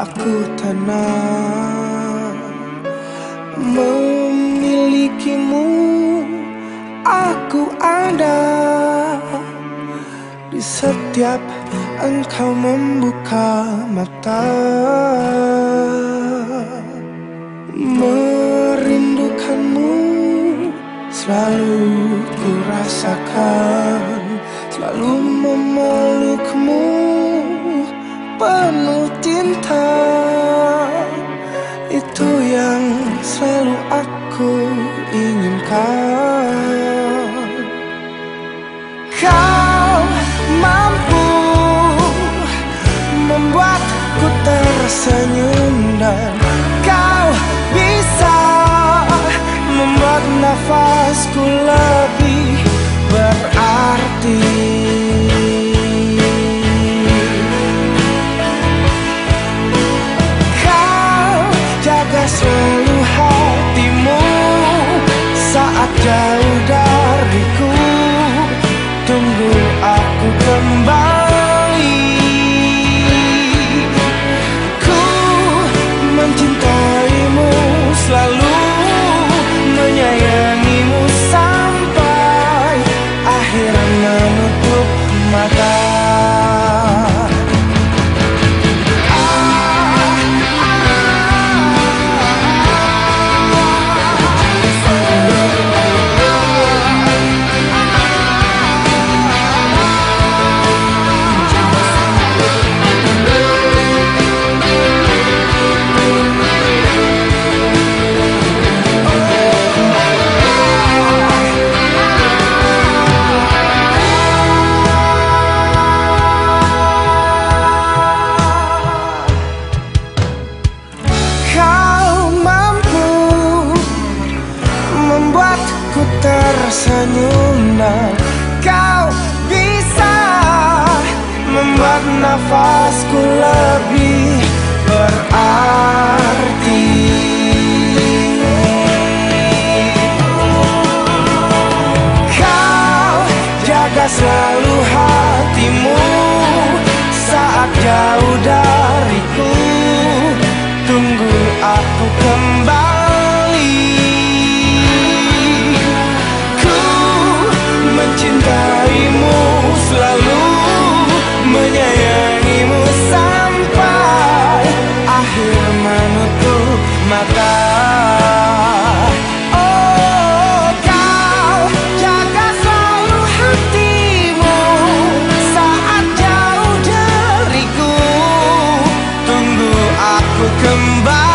aku tenang. Memilikimu aku ada. Di setiap engkau membuka mata. Merindukanmu selalu ku rasakan Selalu memelukmu Kau mampu membuatku tersenyum dan tersenyum dan kau bisa membuat nafasku lebih berarti. Kau jaga selalu hatimu saat jauh dariku. Tunggu aku kembali. Aku kembali.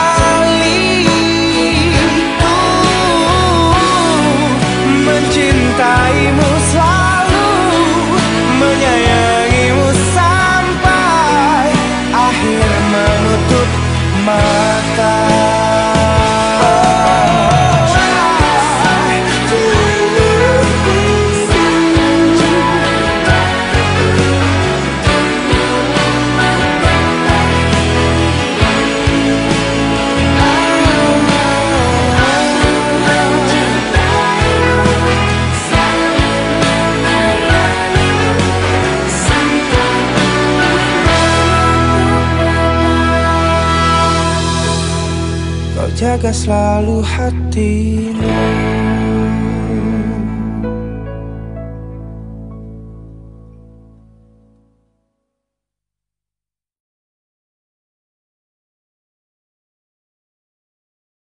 Jaga selalu hatimu